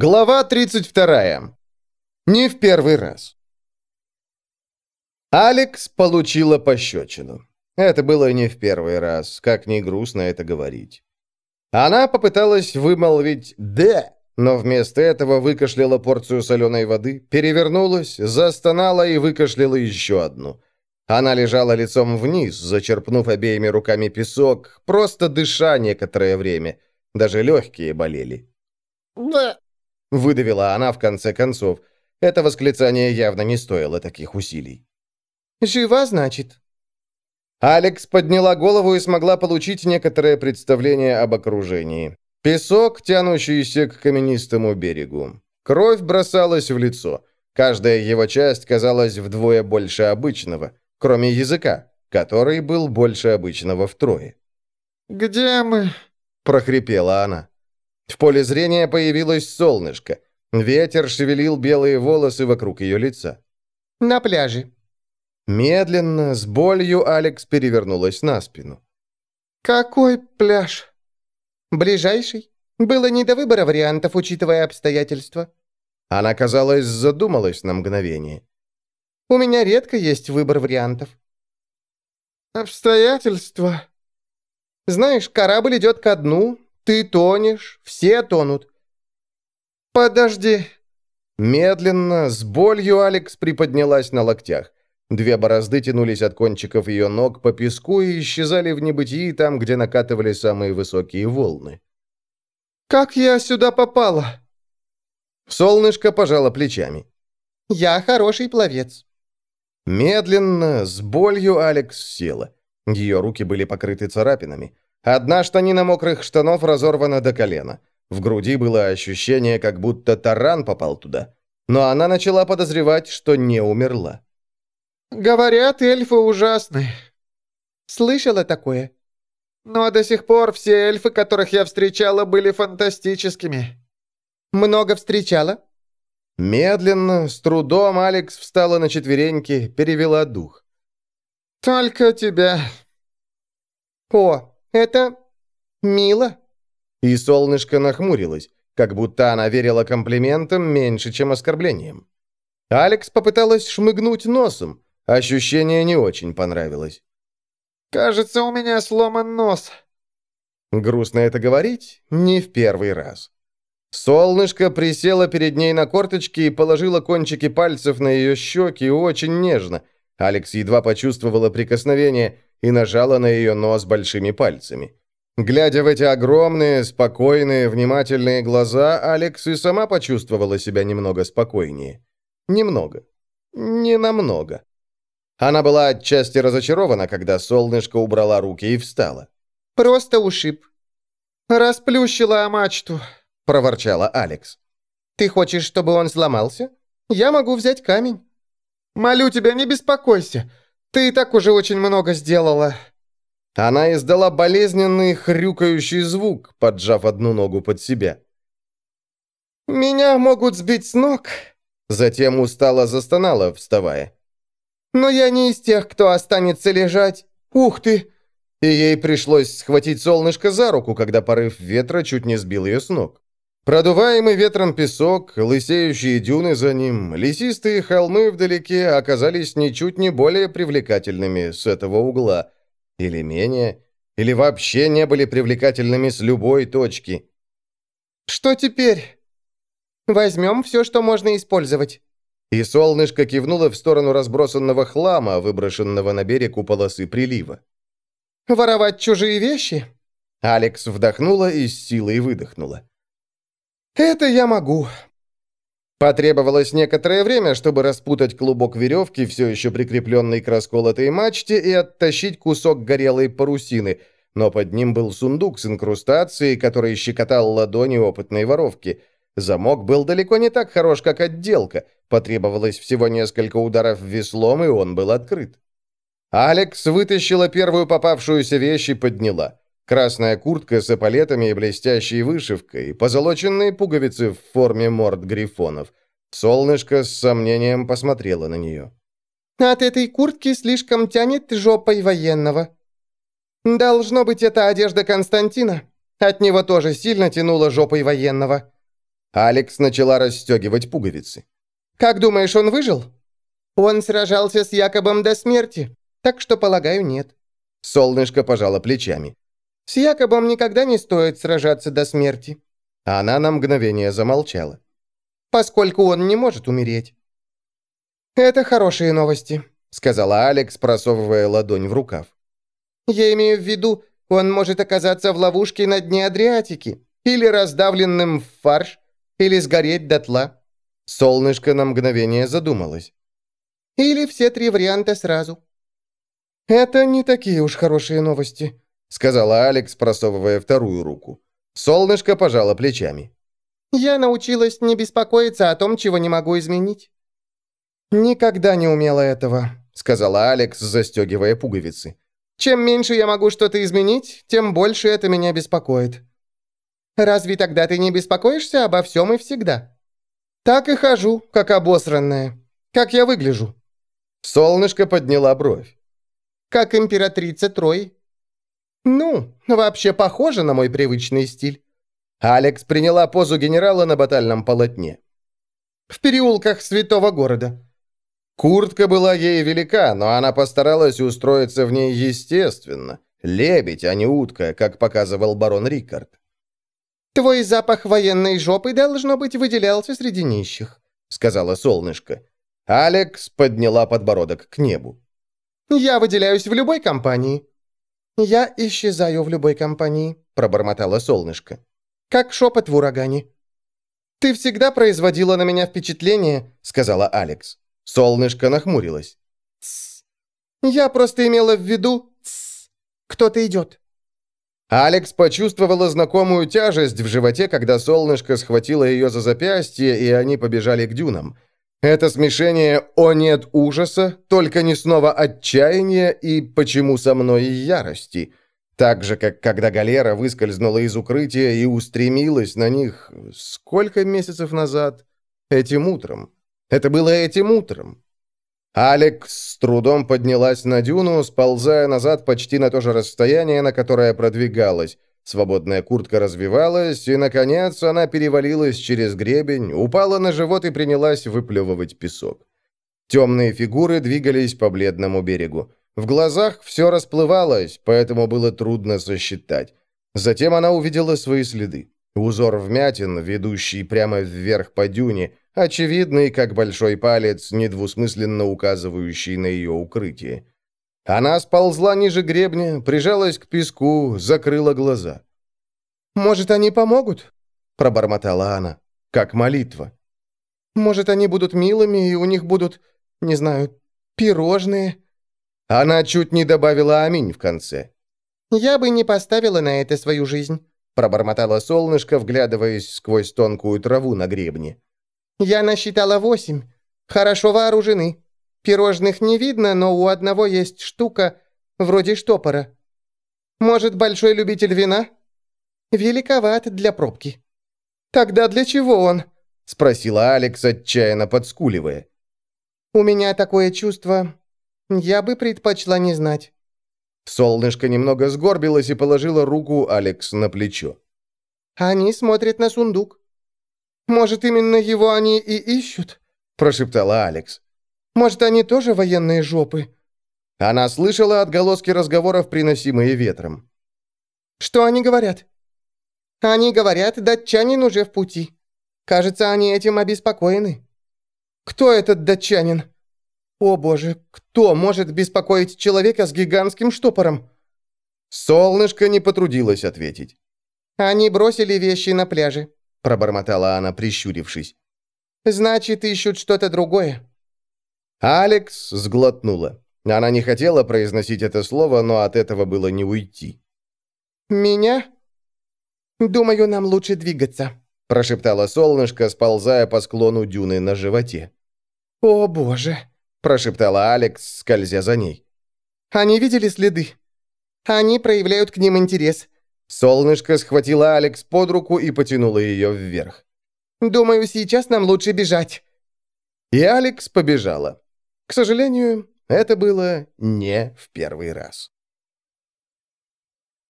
Глава 32. Не в первый раз. Алекс получила пощечину. Это было не в первый раз, как ни грустно это говорить. Она попыталась вымолвить «да», но вместо этого выкашляла порцию соленой воды, перевернулась, застонала и выкашляла еще одну. Она лежала лицом вниз, зачерпнув обеими руками песок, просто дыша некоторое время. Даже легкие болели. «Да», Выдавила она в конце концов. Это восклицание явно не стоило таких усилий. «Жива, значит?» Алекс подняла голову и смогла получить некоторое представление об окружении. Песок, тянущийся к каменистому берегу. Кровь бросалась в лицо. Каждая его часть казалась вдвое больше обычного, кроме языка, который был больше обычного втрое. «Где мы?» – прохрипела она. В поле зрения появилось солнышко. Ветер шевелил белые волосы вокруг ее лица. «На пляже». Медленно, с болью, Алекс перевернулась на спину. «Какой пляж?» «Ближайший. Было не до выбора вариантов, учитывая обстоятельства». Она, казалось, задумалась на мгновение. «У меня редко есть выбор вариантов». «Обстоятельства?» «Знаешь, корабль идет ко дну, ты тонешь, все тонут. Подожди. Медленно, с болью Алекс приподнялась на локтях. Две борозды тянулись от кончиков ее ног по песку и исчезали в небытии там, где накатывали самые высокие волны. «Как я сюда попала?» Солнышко пожало плечами. «Я хороший пловец». Медленно, с болью Алекс села. Ее руки были покрыты царапинами. Одна штанина мокрых штанов разорвана до колена. В груди было ощущение, как будто таран попал туда. Но она начала подозревать, что не умерла. «Говорят, эльфы ужасны». «Слышала такое?» «Но до сих пор все эльфы, которых я встречала, были фантастическими». «Много встречала?» Медленно, с трудом Алекс встала на четвереньки, перевела дух. «Только тебя». «О, это мило». И солнышко нахмурилось, как будто она верила комплиментам меньше, чем оскорблениям. Алекс попыталась шмыгнуть носом. Ощущение не очень понравилось. «Кажется, у меня сломан нос». Грустно это говорить? Не в первый раз. Солнышко присело перед ней на корточки и положило кончики пальцев на ее щеки очень нежно. Алекс едва почувствовала прикосновение, и нажала на ее нос большими пальцами. Глядя в эти огромные, спокойные, внимательные глаза, Алекс и сама почувствовала себя немного спокойнее. Немного. Не намного. Она была отчасти разочарована, когда солнышко убрала руки и встала. «Просто ушиб. Расплющила о мачту», — проворчала Алекс. «Ты хочешь, чтобы он сломался? Я могу взять камень». «Молю тебя, не беспокойся. Ты и так уже очень много сделала». Она издала болезненный хрюкающий звук, поджав одну ногу под себя. «Меня могут сбить с ног», затем устало застонала, вставая. «Но я не из тех, кто останется лежать. Ух ты!» И ей пришлось схватить солнышко за руку, когда порыв ветра чуть не сбил ее с ног. Продуваемый ветром песок, лысеющие дюны за ним, лесистые холмы вдалеке оказались ничуть не более привлекательными с этого угла. Или менее, или вообще не были привлекательными с любой точки. «Что теперь?» «Возьмем все, что можно использовать». И солнышко кивнуло в сторону разбросанного хлама, выброшенного на берег у полосы прилива. «Воровать чужие вещи?» Алекс вдохнула и с силой выдохнула. «Это я могу». Потребовалось некоторое время, чтобы распутать клубок веревки, все еще прикрепленный к расколотой мачте, и оттащить кусок горелой парусины, но под ним был сундук с инкрустацией, который щекотал ладони опытной воровки. Замок был далеко не так хорош, как отделка. Потребовалось всего несколько ударов веслом, и он был открыт. Алекс вытащила первую попавшуюся вещь и подняла. Красная куртка с эполетами и блестящей вышивкой, позолоченные пуговицы в форме морд грифонов. Солнышко с сомнением посмотрело на нее. «От этой куртки слишком тянет жопой военного. Должно быть, это одежда Константина. От него тоже сильно тянуло жопой военного». Алекс начала расстегивать пуговицы. «Как думаешь, он выжил?» «Он сражался с Якобом до смерти, так что, полагаю, нет». Солнышко пожало плечами. «С Якобом никогда не стоит сражаться до смерти». Она на мгновение замолчала. «Поскольку он не может умереть». «Это хорошие новости», — сказала Алекс, просовывая ладонь в рукав. «Я имею в виду, он может оказаться в ловушке на дне Адриатики, или раздавленным в фарш, или сгореть дотла». Солнышко на мгновение задумалось. Или все три варианта сразу. «Это не такие уж хорошие новости», — сказала Алекс, просовывая вторую руку. Солнышко пожало плечами. «Я научилась не беспокоиться о том, чего не могу изменить». «Никогда не умела этого», — сказала Алекс, застегивая пуговицы. «Чем меньше я могу что-то изменить, тем больше это меня беспокоит». «Разве тогда ты не беспокоишься обо всем и всегда?» «Так и хожу, как обосранная. Как я выгляжу?» Солнышко подняла бровь. «Как императрица Трой». «Ну, вообще похоже на мой привычный стиль». Алекс приняла позу генерала на батальном полотне. «В переулках святого города». Куртка была ей велика, но она постаралась устроиться в ней естественно. Лебедь, а не утка, как показывал барон Рикард. «Твой запах военной жопы, должно быть, выделялся среди нищих», — сказала солнышко. Алекс подняла подбородок к небу. «Я выделяюсь в любой компании». «Я исчезаю в любой компании», — пробормотало солнышко. «Как шепот в урагане». «Ты всегда производила на меня впечатление», — сказала Алекс. Солнышко нахмурилось. «Тссс. Я просто имела в виду... Тссс. Кто-то идет». Алекс почувствовала знакомую тяжесть в животе, когда солнышко схватило ее за запястье, и они побежали к дюнам. Это смешение «О нет ужаса», только не снова отчаяния и «Почему со мной ярости». Так же, как когда галера выскользнула из укрытия и устремилась на них сколько месяцев назад? Этим утром. Это было этим утром. Алекс с трудом поднялась на дюну, сползая назад почти на то же расстояние, на которое продвигалась. Свободная куртка развивалась, и, наконец, она перевалилась через гребень, упала на живот и принялась выплевывать песок. Темные фигуры двигались по бледному берегу. В глазах все расплывалось, поэтому было трудно сосчитать. Затем она увидела свои следы. Узор вмятин, ведущий прямо вверх по дюне, очевидный, как большой палец, недвусмысленно указывающий на ее укрытие. Она сползла ниже гребня, прижалась к песку, закрыла глаза. «Может, они помогут?» – пробормотала она, как молитва. «Может, они будут милыми, и у них будут, не знаю, пирожные?» Она чуть не добавила «аминь» в конце. «Я бы не поставила на это свою жизнь», – пробормотала солнышко, вглядываясь сквозь тонкую траву на гребне. «Я насчитала восемь. Хорошо вооружены. Пирожных не видно, но у одного есть штука, вроде штопора. Может, большой любитель вина? Великоват для пробки». «Тогда для чего он?» — спросила Алекс, отчаянно подскуливая. «У меня такое чувство. Я бы предпочла не знать». Солнышко немного сгорбилось и положило руку Алекс на плечо. «Они смотрят на сундук. Может, именно его они и ищут?» – прошептала Алекс. «Может, они тоже военные жопы?» Она слышала отголоски разговоров, приносимые ветром. «Что они говорят?» «Они говорят, датчанин уже в пути. Кажется, они этим обеспокоены». «Кто этот датчанин?» «О боже, кто может беспокоить человека с гигантским штопором?» Солнышко не потрудилось ответить. «Они бросили вещи на пляже пробормотала она, прищурившись. «Значит, ищут что-то другое». Алекс сглотнула. Она не хотела произносить это слово, но от этого было не уйти. «Меня? Думаю, нам лучше двигаться», прошептала солнышко, сползая по склону дюны на животе. «О, боже!» прошептала Алекс, скользя за ней. «Они видели следы? Они проявляют к ним интерес. Солнышко схватило Алекс под руку и потянуло ее вверх. «Думаю, сейчас нам лучше бежать». И Алекс побежала. К сожалению, это было не в первый раз.